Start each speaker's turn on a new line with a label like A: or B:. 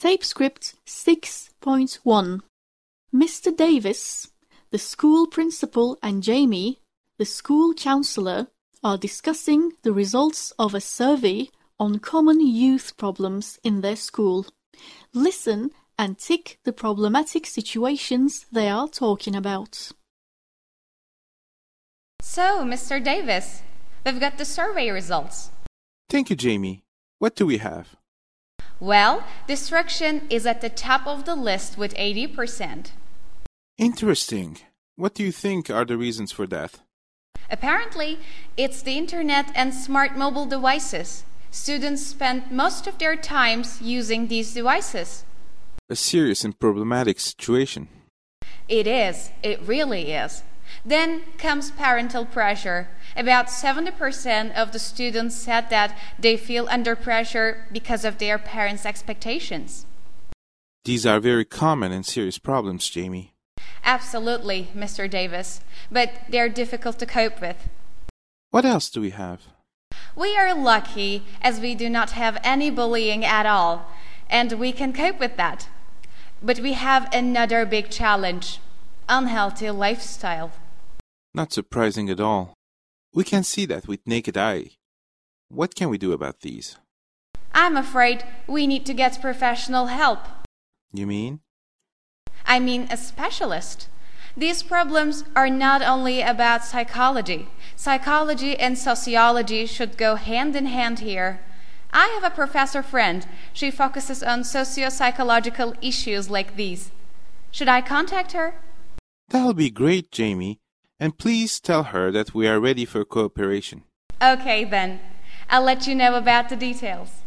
A: Tape script 6.1 Mr. Davis, the school principal, and Jamie, the school counselor, are discussing the results of a survey on common youth problems in their school. Listen and tick the problematic situations they are talking about.
B: So, Mr. Davis, we've got the survey results.
C: Thank you, Jamie. What do we have?
B: Well, destruction is at the top of the list with 80%.
C: Interesting. What do you think are the reasons for that?
B: Apparently, it's the internet and smart mobile devices. Students spend most of their times using these devices.
C: A serious and problematic situation.
B: It is. It really is. Then comes parental pressure. About 70% of the students said that they feel under pressure because of their parents' expectations.
C: These are very common and serious problems, Jamie.
B: Absolutely, Mr. Davis, but they're difficult to cope with.
C: What else do we have?
B: We are lucky as we do not have any bullying at all, and we can cope with that. But we have another big challenge unhealthy lifestyle.
C: Not surprising at all. We can see that with naked eye. What can we do about these?
B: I'm afraid we need to get professional help.
C: You mean?
B: I mean, a specialist. These problems are not only about psychology. Psychology and sociology should go hand in hand here. I have a professor friend. She focuses on socio-psychological issues like these. Should I contact her?
C: That'll be great, Jamie. And please tell her that we are ready for cooperation.
B: Okay, then. I'll let you know about the details.